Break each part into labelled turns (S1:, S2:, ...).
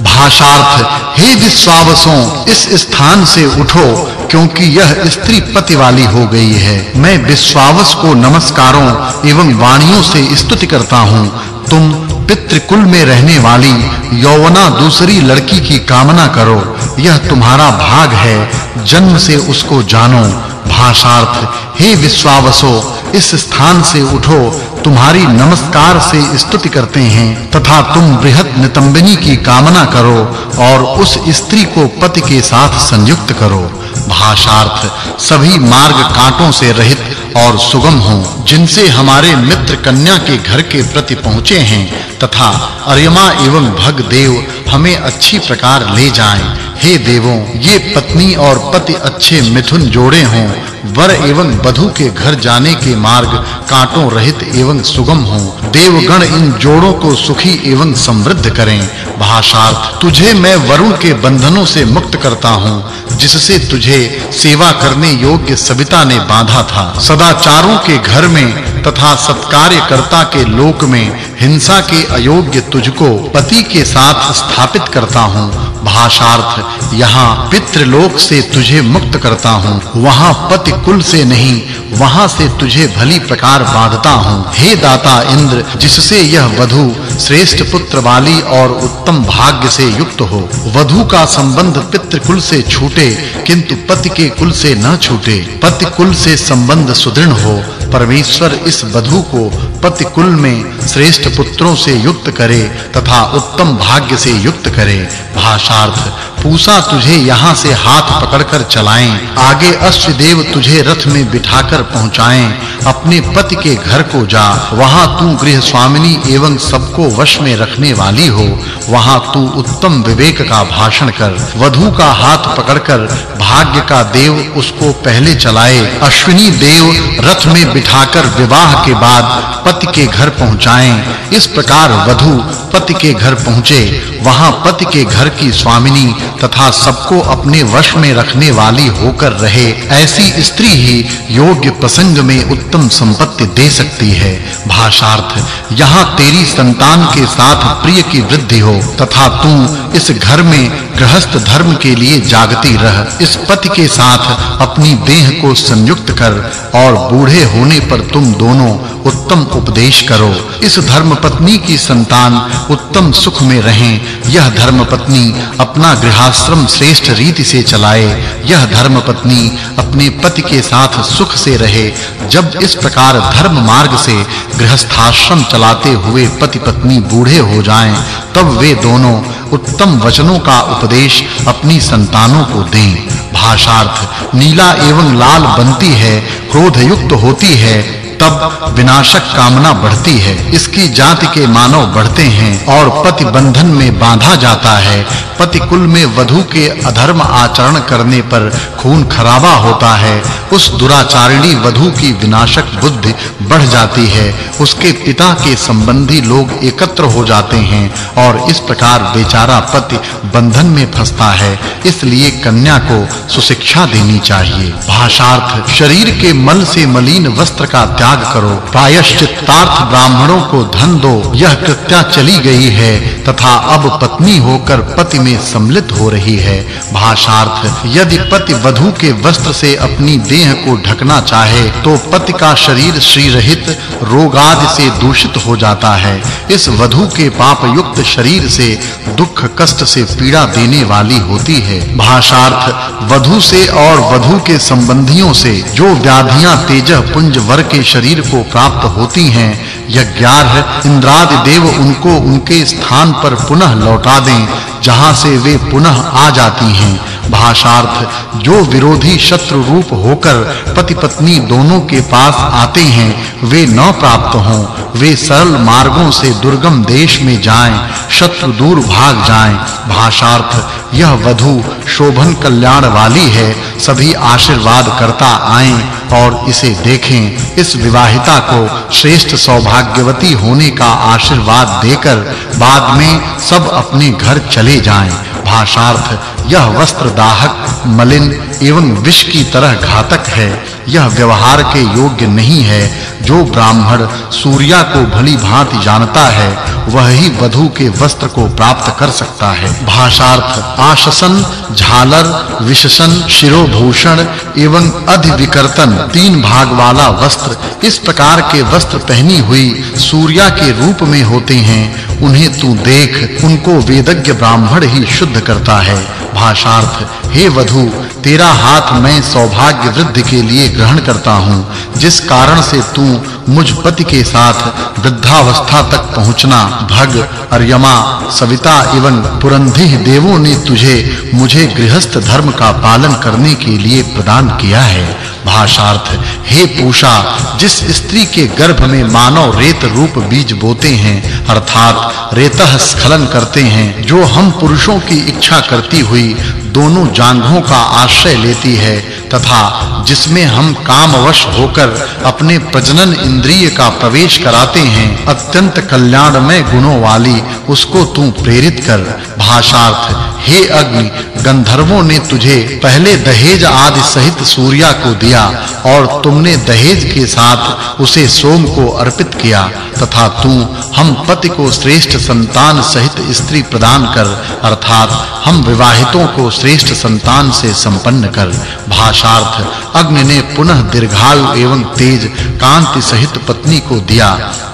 S1: भाषार्थ, हे विश्वावसों, इस स्थान से उठो, क्योंकि यह स्त्री पति वाली हो गई है। मैं विश्वावस को नमस्कारों एवं वाणियों से स्तुति करता हूँ। तुम पितृकुल में रहने वाली यौवना दूसरी लड़की की कामना करो। यह तुम्हारा भाग है। जन्म से उसको जानो। भाषार्थ, हे विश्वावसो, इस स्थान से उठो। तुम्हारी नमस्कार से स्तुति करते हैं तथा तुम बृहत नितंबिनी की कामना करो और उस स्त्री को पति के साथ संयुक्त करो। भाषार्थ, सभी मार्ग कांटों से रहित और सुगम हो, जिनसे हमारे मित्र कन्या के घर के प्रति पहुँचे हैं तथा अर्यमा एवं भग देव हमें अच्छी प्रकार ले जाएँ। हे देवों, ये पत्नी और पति अच्छे मिथुन जोड़े हों। वर एवं वधु के घर जाने के मार्ग कांटों रहित एवं सुगम हों। देवगण इन जोड़ों को सुखी एवं समृद्ध करें। भाषार्थ, तुझे मैं वरुण के बंधनों से मुक्त करता हूँ, जिससे तुझे सेवा करने योग्य सविता ने बांधा था। सदाचारों के घर में तथा सत्कार्यकर्ता के लोक में हिंसा के अयोग्य तुझको पति के साथ स्थापित करता हूँ। भाषार्थ, यहाँ पितृलोक से तुझे मुक्त करता हूँ, वहाँ पति कुल से नहीं, वहाँ से तुझे भली प्रकार बांधता हूँ। हे दाता इंद्र, जिससे यह वधु, श्रेष्ठ पुत्र वाली और उत्तम भाग्य से युक्त हो। वधु का संबंध पितृ कुल से छूटे, किंतु पति के कुल से न छूटे। पति कुल से संबंध सुदृढ़ हो, परमेश्वर इस वधु को पति कुल में श्रेष्ठ पुत्रों से युक्त करे तथा उत्तम भाग्य से युक्त करे। भाषार्थ, पूसा तुझे यहाँ से हाथ पकड़कर चलाएँ। आगे अश्वदेव तुझे रथ में बिठाकर पहुंचाएँ। अपने पति के घर को जा। वहाँ तू गृह स्वामिनी एवं सबको वश में रखने वाली हो। वहाँ तू उत्तम विवेक का भाषण कर। वधु का हाथ पकड़कर भाग्य का देव उसको पहले चलाए। अश्विनी देव रथ में बिठाकर विवाह के बाद पति के घर पहुंचाएँ। इस प्रकार वधु पति के घर पहुँचे। वहाँ पति के घर की स्वामिनी तथा सबको अपने वश में रखने वाली होकर रहे। ऐसी स्त्री ही योग्य प्रसंग में उत्तम संपत्ति दे सकती है। भाषार्थ, यहाँ तेरी संतान के साथ प्रिय की वृद्धि हो, तथा तू इस घर में गृहस्थ धर्म के लिए जागती रह। इस पति के साथ अपनी देह को संयुक्त कर और बूढ़े होने पर तुम दोनों उत्तम उपदेश करो। इस धर्म पत्नी की संतान उत्तम सुख में रहें। यह धर्म पत्नी अपना गृहाश्रम श्रेष्ठ रीति से चलाए। यह धर्म पत्नी अपने पति के साथ सुख से रहे। जब इस प्रकार धर्म मार्ग से गृहस्थाश्रम चलाते हुए पति पत्नी बूढ़े हो जाएँ, तब वे दोनों उत्तम वचनों का उपदेश अपनी संतानों को दें। भाषार्थ, नीला एवं लाल बनती है क्रोध युक्त होती है। तब विनाशक कामना बढ़ती है। इसकी जाति के मानव बढ़ते हैं और पति बंधन में बांधा जाता है। पति कुल में वधु के अधर्म आचरण करने पर खून खराबा होता है। उस दुराचारिणी वधु की विनाशक बुद्धि बढ़ जाती है। उसके पिता के संबंधी लोग एकत्र हो जाते हैं और इस प्रकार बेचारा पति बंधन में फंसता है। इसलिए कन्या को सुशिक्षा देनी चाहिए। भाषार्थ, शरीर के मल से मलिन वस्त्र का करो। प्रायश्चित्तार्थ ब्राह्मणों को धन दो। यह कृत्या चली गई है तथा अब पत्नी होकर पति में सम्मिलित हो रही है। भाषार्थ, यदि पति वधु के वस्त्र से अपनी देह को ढकना चाहे तो पति का शरीर श्री रहित रोगादि से दूषित हो जाता है। इस वधु के पाप युक्त शरीर से दुख कष्ट से पीड़ा देने वाली होती है। भाषार्थ, वधु से और वधु के संबंधियों से जो व्याधियाँ तेजह पुंज वर के शरीर को प्राप्त होती हैं यज्ञार्ह इंद्रादि देव उनको उनके स्थान पर पुनः लौटा दें, जहाँ से वे पुनः आ जाती हैं। भाषार्थ, जो विरोधी शत्रु रूप होकर पति पत्नी दोनों के पास आते हैं, वे न प्राप्त हों। वे सरल मार्गों से दुर्गम देश में जाएँ, शत्रु दूर भाग जाएँ। भाषार्थ, यह वधु शोभन कल्याण वाली है, सभी आशीर्वाद करता आएँ और इसे देखें। इस विवाहिता को श्रेष्ठ सौभाग्यवती होने का आशीर्वाद देकर बाद में सब अपने घर चले जाएँ। भाषार्थ यह वस्त्र दाहक मलिन एवं विष की तरह घातक है। यह व्यवहार के योग्य नहीं है। जो ब्राह्मण सूर्या को भली भांति जानता है, वह ही वधु के वस्त्र को प्राप्त कर सकता है। भाषार्थ, आशसन, झालर, विशसन, शिरोभूषण एवं अधिविकर्तन तीन भाग वाला वस्त्र इस प्रकार के वस्त्र पहनी हुई सूर्या के रूप में होते हैं। उन्हें तू देख, उनको वेदज्ञ ब्राह्मण ही शुद्ध करता है। भाषार्थ, हे वधु, तेरा हाथ मैं सौभाग्य वृद्धि के लिए ग्रहण करता हूँ, जिस कारण से तू मुझ पति के साथ वृद्धावस्था तक पहुँचना, भग, अर्यमा, सविता एवं पुरंधी देवों ने तुझे, मुझे गृहस्थ धर्म का पालन करने के लिए प्रदान किया है। भाषार्थ हे। पूषा, जिस स्त्री के गर्भ में मानव रेत रूप बीज बोते हैं, अर्थात रेतः स्खलन करते हैं, जो हम पुरुषों की इच्छा करती हुई दोनों जांघों का आश्रय लेती है, तथा जिसमें हम कामवश होकर अपने प्रजनन इंद्रिय का प्रवेश कराते हैं, अत्यंत कल्याणमय गुणों वाली, उसको तू प्रेरित कर। भाषार्थ हे। अग्नि, गंधर्वों ने तुझे पहले दहेज आदि सहित सूर्या को दिया और तुमने दहेज के साथ उसे सोम को अर्पित किया, तथा तू हम पति को श्रेष्ठ संतान सहित स्त्री प्रदान कर, अर्थात हम विवाहितों को श्रेष्ठ संतान से संपन्न कर। भाषार्थ, अग्नि ने पुनः दीर्घायु एवं तेज कांति सहित पत्नी को दिया।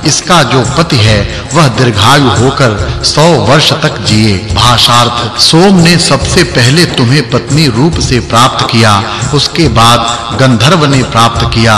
S1: इसका जो पति है, वह दीर्घायु होकर 100 वर्ष तक जिए। भाषार्थ सोम ने सबसे पहले तुम्हें पत्नी रूप से प्राप्त किया, उसके बाद गंधर्व ने प्राप्त किया।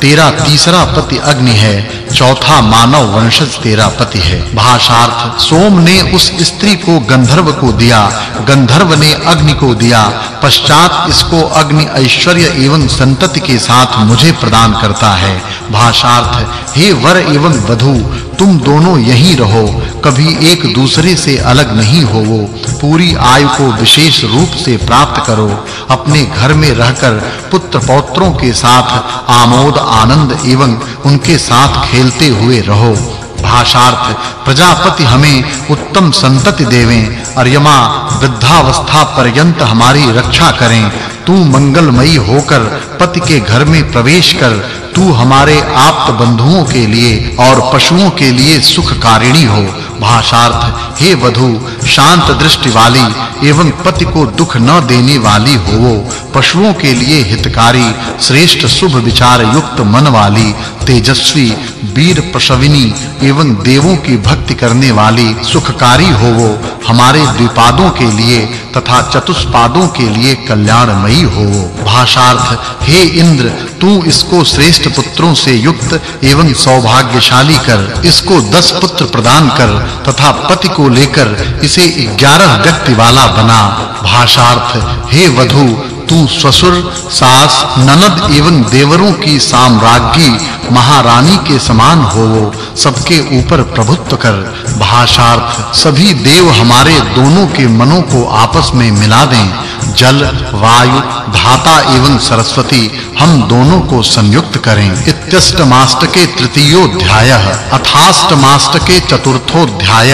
S1: तेरा तीसरा पति अग्नि है, चौथा मानव वंशज तेरा पति है। भाषार्थ सोम ने उस स्त्री को गंधर्व को दिया, गंधर्व ने अग्नि को दिया। पश्चात इसको अग्नि ऐश्वर्य एवं संतति के साथ मुझे प्रदान करता है। भाषार्थ हे वर एवं वधु तुम दोनों यहीं रहो, कभी एक दूसरे से अलग नहीं होवो। पूरी आयु को विशेष रूप से प्राप्त करो। अपने घर में रहकर पुत्र पौत्रों के साथ आमोद, आनंद एवं उनके साथ खेलते हुए रहो। भाषार्थ, प्रजापति हमें उत्तम संतति देवें। अर्यमा, वृद्धावस्था पर्यंत हमारी रक्षा करें। तू मंगलमयी होकर पति के घर में प्रवेश कर, तू हमारे आप्त बंधुओं के लिए और पशुओं के लिए सुखकारिणी हो। भाषार्थ, हे वधु, शांत दृष्टि वाली एवं पति को दुख न देने वाली हो पशुओं के लिए हितकारी, श्रेष्ठ शुभ विचार युक्त मन वाली, तेजस्वी, वीर प्रसविनी एवं देवों की भक्ति करने वाली सुखकारी हो वो हमारे द्विपादों के लिए तथा चतुष्पादों के लिए कल्याणमयी हो भाषार्थ, हे इंद्र, तू इसको श्रेष्ठ पुत्रों से युक्त एवं सौभाग्यशाली कर, इसको दस पुत्र प्रदान कर तथा पति को लेकर इसे 11 व्यक्ति वाला बना। भाषार्थ, हे वधु, तू ससुर, सास, ननद एवं देवरों की साम्राज्ञी, महारानी के समान हो, सबके ऊपर प्रभुत्व कर। भाषार्थ, सभी देव हमारे दोनों के मनों को आपस में मिला दें। जल, वायु, धाता एवं सरस्वती हम दोनों को संयुक्त करें। इत्यष्टमाष्टके तृतीयोध्याय अथाष्टमाष्टके चतुर्थोध्याय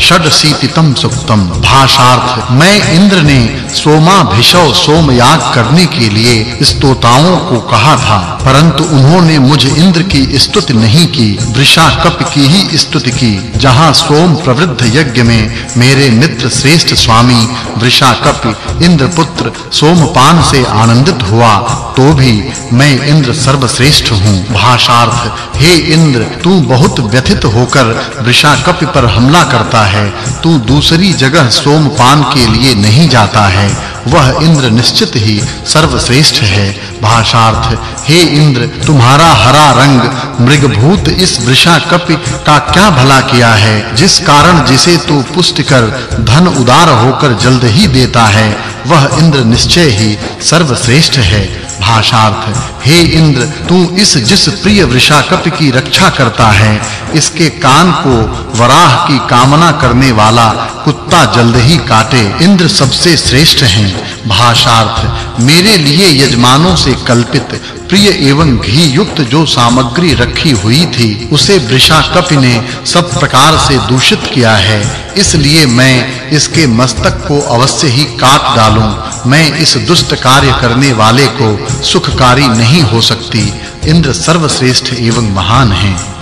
S1: षडशीतितम सुक्तम। भाषार्थ, मैं इंद्र ने सोमाभिषव सोमयाग करने के लिए स्तोताओं को कहा था, परंतु उन्होंने मुझ इंद्र की स्तुति नहीं की वृषा कप की ही स्तुति की, जहाँ सोम प्रवृद्ध यज्ञ में मेरे मित्र श्रेष्ठ स्वामी वृषा कप इंद्र पुत्र सोमपान से आनंदित हुआ तो भी मैं इंद्र सर्वश्रेष्ठ हूँ। भाषार्थ, हे इंद्र, तू बहुत व्यथित होकर वृषाकपि पर हमला करता है। तू दूसरी जगह सोमपान के लिए नहीं जाता है। वह इंद्र निश्चित ही सर्वश्रेष्ठ है। भाषार्थ, हे इंद्र, तुम्हारा हरा रंग मृगभूत इस वृषाकपि का क्या भला किया है? जिस कारण जिसे तू पुष्ट कर, धन उदार होकर जल्द ही देता है। वह इंद्र निश्चय ही सर्वश्रेष्ठ है। भाषार्थ हे। इंद्र, तू इस जिस प्रिय वृषाकप की रक्षा करता है, इसके कान को वराह की कामना करने वाला कुत्ता जल्द ही काटे। इंद्र सबसे श्रेष्ठ हैं। भाषार्थ मेरे लिए यजमानों से कल्पित, प्रिय एवं घी युक्त जो सामग्री रखी हुई थी, उसे वृषाकप ने सब प्रकार से दूषित किया है। इसलिए मैं इसके मस्तक को अवश्य ही काट डालूं। मैं इस दुष्ट कार्य करने वाले को सुखकारी नहीं हो सकती। इंद्र सर्वश्रेष्ठ एवं महान हैं।